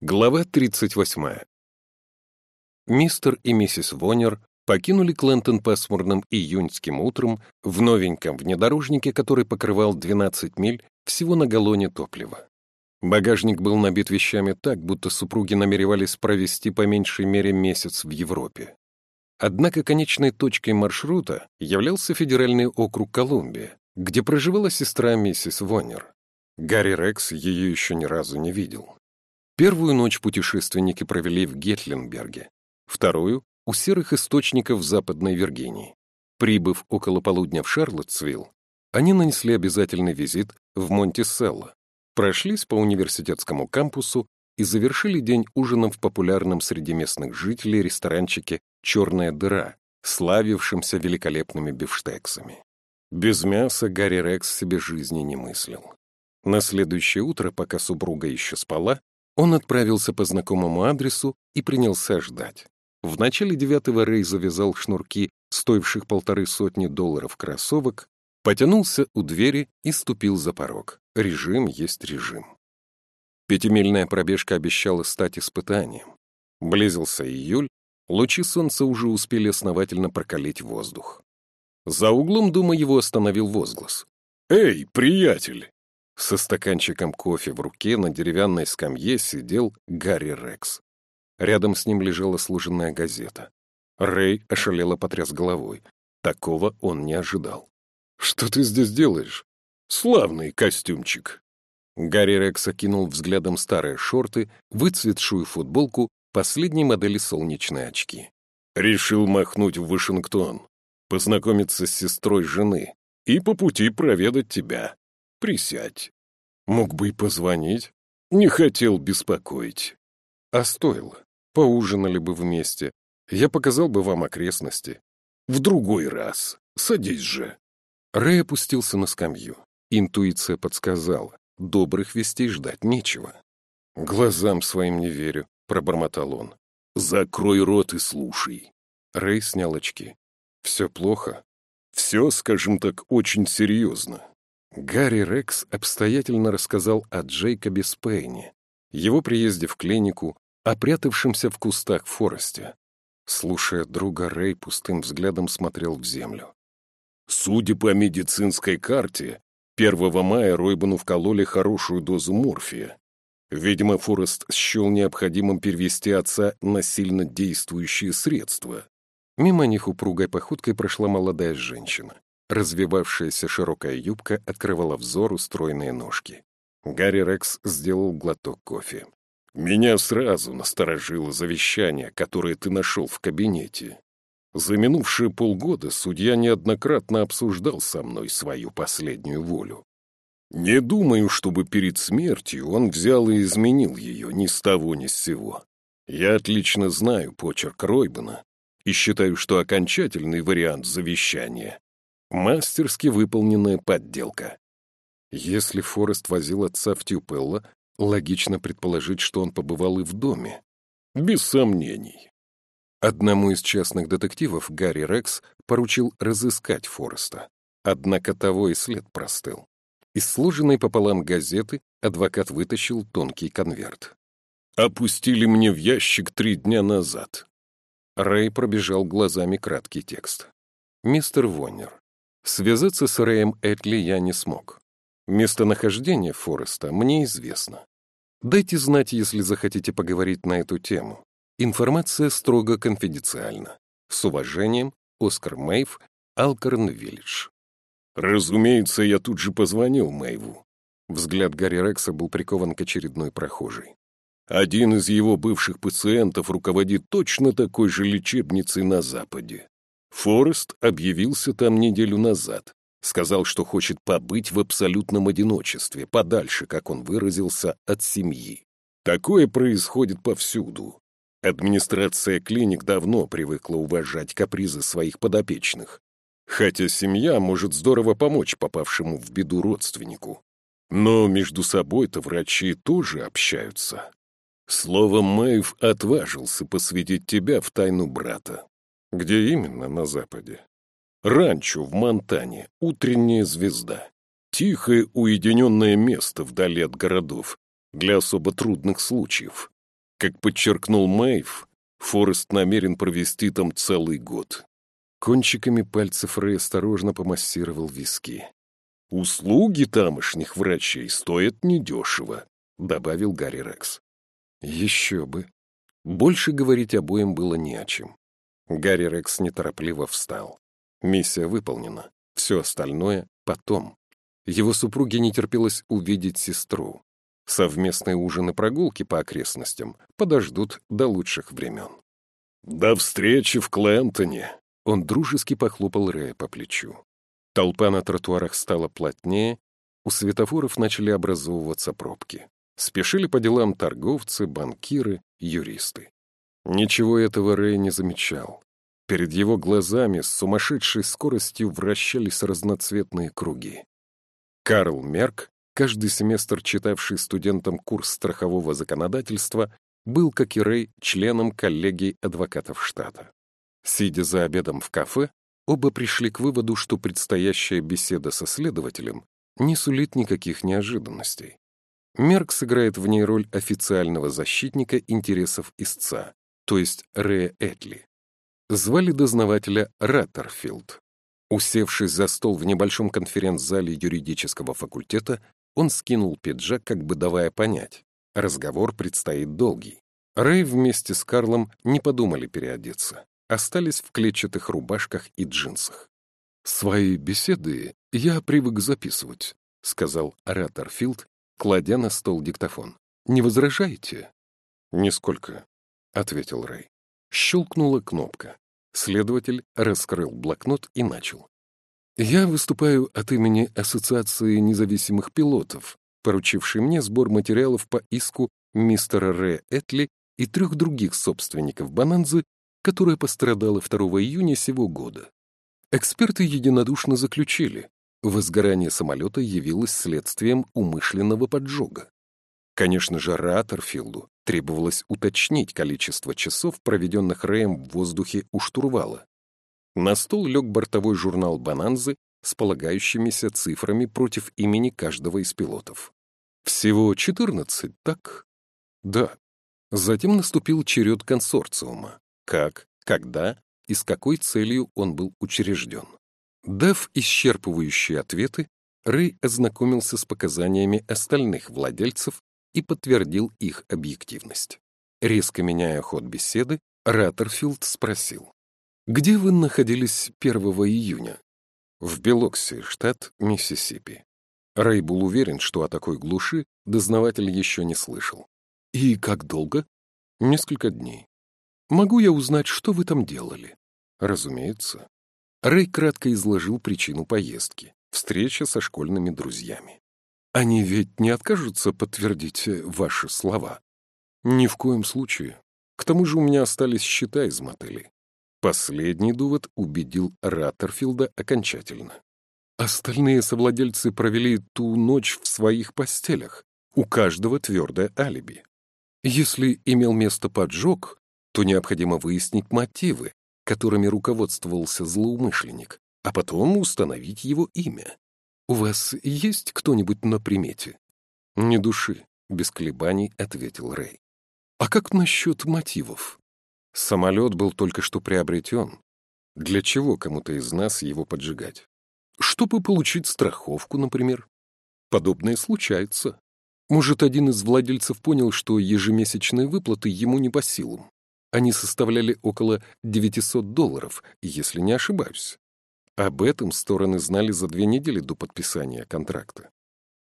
Глава 38. Мистер и миссис Вонер покинули Клентон пасмурным июньским утром в новеньком внедорожнике, который покрывал 12 миль всего на галлоне топлива. Багажник был набит вещами так, будто супруги намеревались провести по меньшей мере месяц в Европе. Однако конечной точкой маршрута являлся федеральный округ Колумбия, где проживала сестра миссис Вонер. Гарри Рекс ее еще ни разу не видел. Первую ночь путешественники провели в Гетленберге, вторую — у серых источников Западной Виргинии. Прибыв около полудня в Шарлоттсвилл, они нанесли обязательный визит в Монтиселло, прошлись по университетскому кампусу и завершили день ужином в популярном среди местных жителей ресторанчике «Черная дыра», славившемся великолепными бифштексами. Без мяса Гарри Рекс себе жизни не мыслил. На следующее утро, пока супруга еще спала, он отправился по знакомому адресу и принялся ждать. В начале девятого Рэй завязал шнурки, стоивших полторы сотни долларов кроссовок, потянулся у двери и ступил за порог. Режим есть режим. Пятимильная пробежка обещала стать испытанием. Близился июль, лучи солнца уже успели основательно прокалить воздух. За углом дома его остановил возглас. «Эй, приятель!» Со стаканчиком кофе в руке на деревянной скамье сидел Гарри Рекс. Рядом с ним лежала служенная газета. Рэй ошалело потряс головой. Такого он не ожидал. «Что ты здесь делаешь?» «Славный костюмчик». Гарри Рекс окинул взглядом старые шорты, выцветшую футболку, последней модели солнечные очки. «Решил махнуть в Вашингтон, познакомиться с сестрой жены и по пути проведать тебя. Присядь. Мог бы и позвонить. Не хотел беспокоить. А стоило. Поужинали бы вместе. Я показал бы вам окрестности. В другой раз. Садись же. Рэй опустился на скамью. Интуиция подсказала. Добрых вестей ждать нечего. «Глазам своим не верю», — пробормотал он. «Закрой рот и слушай». Рэй снял очки. «Все плохо?» «Все, скажем так, очень серьезно. Гарри Рекс обстоятельно рассказал о Джейкобе Спейне, его приезде в клинику, опрятавшемся в кустах Форесте. Слушая друга, Рэй пустым взглядом смотрел в землю. Судя по медицинской карте, 1 мая Ройбану вкололи хорошую дозу морфия. Видимо, Форест счел необходимым перевести отца на сильно действующие средства. Мимо них упругой походкой прошла молодая женщина. Развивавшаяся широкая юбка открывала взору стройные ножки. Гарри Рекс сделал глоток кофе. «Меня сразу насторожило завещание, которое ты нашел в кабинете. За минувшие полгода судья неоднократно обсуждал со мной свою последнюю волю. Не думаю, чтобы перед смертью он взял и изменил ее ни с того ни с сего. Я отлично знаю почерк Ройбена и считаю, что окончательный вариант завещания Мастерски выполненная подделка. Если Форест возил отца в Тюпелло, логично предположить, что он побывал и в доме. Без сомнений. Одному из частных детективов Гарри Рекс поручил разыскать Фореста. Однако того и след простыл. Из сложенной пополам газеты адвокат вытащил тонкий конверт. «Опустили мне в ящик три дня назад». Рэй пробежал глазами краткий текст. «Мистер Воннер, Связаться с Рэем Этли я не смог. Местонахождение Фореста мне известно. Дайте знать, если захотите поговорить на эту тему. Информация строго конфиденциальна. С уважением, Оскар Мэйв, Алкорн Виллидж. Разумеется, я тут же позвонил Мэйву. Взгляд Гарри Рекса был прикован к очередной прохожей. Один из его бывших пациентов руководит точно такой же лечебницей на Западе. Форест объявился там неделю назад. Сказал, что хочет побыть в абсолютном одиночестве, подальше, как он выразился, от семьи. Такое происходит повсюду. Администрация клиник давно привыкла уважать капризы своих подопечных. Хотя семья может здорово помочь попавшему в беду родственнику. Но между собой-то врачи тоже общаются. Словом, Мэйв отважился посвятить тебя в тайну брата. Где именно на западе? Ранчо в Монтане, утренняя звезда. Тихое, уединенное место вдали от городов, для особо трудных случаев. Как подчеркнул Мэйв, Форест намерен провести там целый год. Кончиками пальцев Рэй осторожно помассировал виски. «Услуги тамошних врачей стоят недешево», — добавил Гарри Рекс. «Еще бы». Больше говорить обоим было не о чем. Гарри Рекс неторопливо встал. Миссия выполнена. Все остальное — потом. Его супруге не терпелось увидеть сестру. Совместные ужины прогулки по окрестностям подождут до лучших времен. «До встречи в Клентоне!» Он дружески похлопал Рэя по плечу. Толпа на тротуарах стала плотнее, у светофоров начали образовываться пробки. Спешили по делам торговцы, банкиры, юристы. Ничего этого Рэй не замечал. Перед его глазами с сумасшедшей скоростью вращались разноцветные круги. Карл Мерк Каждый семестр читавший студентам курс страхового законодательства был, как и Рэй, членом коллегии адвокатов штата. Сидя за обедом в кафе, оба пришли к выводу, что предстоящая беседа со следователем не сулит никаких неожиданностей. Мерк сыграет в ней роль официального защитника интересов истца, то есть Рэя Этли. Звали дознавателя Раттерфилд. Усевшись за стол в небольшом конференц-зале юридического факультета, он скинул пиджак, как бы давая понять. Разговор предстоит долгий. Рэй вместе с Карлом не подумали переодеться. Остались в клетчатых рубашках и джинсах. «Свои беседы я привык записывать», — сказал Раттерфилд, кладя на стол диктофон. «Не возражаете?» «Нисколько», — ответил Рэй. Щелкнула кнопка. Следователь раскрыл блокнот и начал. Я выступаю от имени Ассоциации независимых пилотов, поручившей мне сбор материалов по иску мистера Р. Этли и трех других собственников «Бананзы», которая пострадала 2 июня сего года. Эксперты единодушно заключили, возгорание самолета явилось следствием умышленного поджога. Конечно же, Раттерфилду требовалось уточнить количество часов, проведенных Рэем в воздухе у штурвала. На стол лег бортовой журнал «Бананзы» с полагающимися цифрами против имени каждого из пилотов. Всего 14, так? Да. Затем наступил черед консорциума. Как, когда и с какой целью он был учрежден. Дав исчерпывающие ответы, Рэй ознакомился с показаниями остальных владельцев и подтвердил их объективность. Резко меняя ход беседы, Раттерфилд спросил. Где вы находились 1 июня? В Белоксе, штат Миссисипи. Рэй был уверен, что о такой глуши дознаватель еще не слышал. И как долго? Несколько дней. Могу я узнать, что вы там делали? Разумеется. Рэй кратко изложил причину поездки. Встреча со школьными друзьями. Они ведь не откажутся подтвердить ваши слова? Ни в коем случае. К тому же у меня остались счета из мотелей. Последний довод убедил Раттерфилда окончательно. Остальные совладельцы провели ту ночь в своих постелях, у каждого твердое алиби. Если имел место поджог, то необходимо выяснить мотивы, которыми руководствовался злоумышленник, а потом установить его имя. «У вас есть кто-нибудь на примете?» «Ни души», — без колебаний ответил Рэй. «А как насчет мотивов?» Самолет был только что приобретен. Для чего кому-то из нас его поджигать? Чтобы получить страховку, например. Подобное случается. Может, один из владельцев понял, что ежемесячные выплаты ему не по силам. Они составляли около 900 долларов, если не ошибаюсь. Об этом стороны знали за две недели до подписания контракта.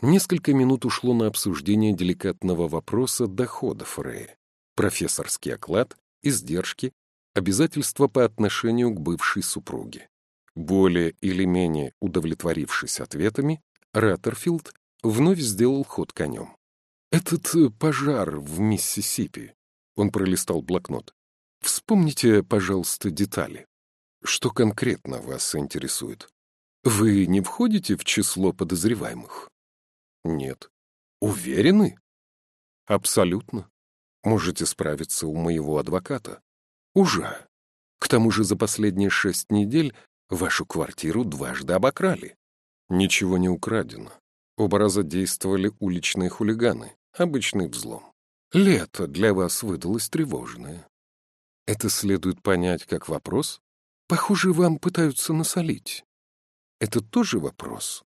Несколько минут ушло на обсуждение деликатного вопроса доходов Рэя. Профессорский оклад издержки, обязательства по отношению к бывшей супруге. Более или менее удовлетворившись ответами, Раттерфилд вновь сделал ход конем. «Этот э, пожар в Миссисипи», — он пролистал блокнот. «Вспомните, пожалуйста, детали. Что конкретно вас интересует? Вы не входите в число подозреваемых?» «Нет». «Уверены?» «Абсолютно. Можете справиться у моего адвоката. Уже. К тому же за последние шесть недель вашу квартиру дважды обокрали. Ничего не украдено. Оба раза действовали уличные хулиганы, обычный взлом. Лето для вас выдалось тревожное. Это следует понять как вопрос? Похоже, вам пытаются насолить. Это тоже вопрос.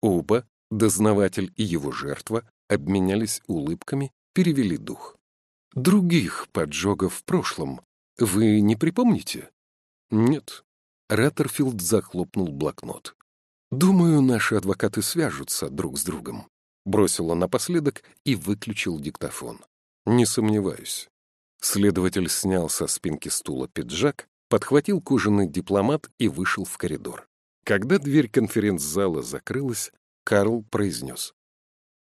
Оба, дознаватель и его жертва, обменялись улыбками, перевели дух. Других поджогов в прошлом вы не припомните? Нет. Раттерфилд захлопнул блокнот. Думаю, наши адвокаты свяжутся друг с другом. Бросил он напоследок и выключил диктофон. Не сомневаюсь. Следователь снял со спинки стула пиджак, подхватил кожаный дипломат и вышел в коридор. Когда дверь конференц-зала закрылась, Карл произнес.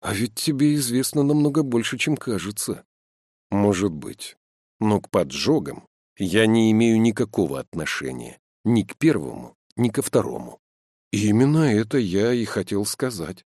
«А ведь тебе известно намного больше, чем кажется». «Может быть. Но к поджогам я не имею никакого отношения. Ни к первому, ни ко второму». «Именно это я и хотел сказать.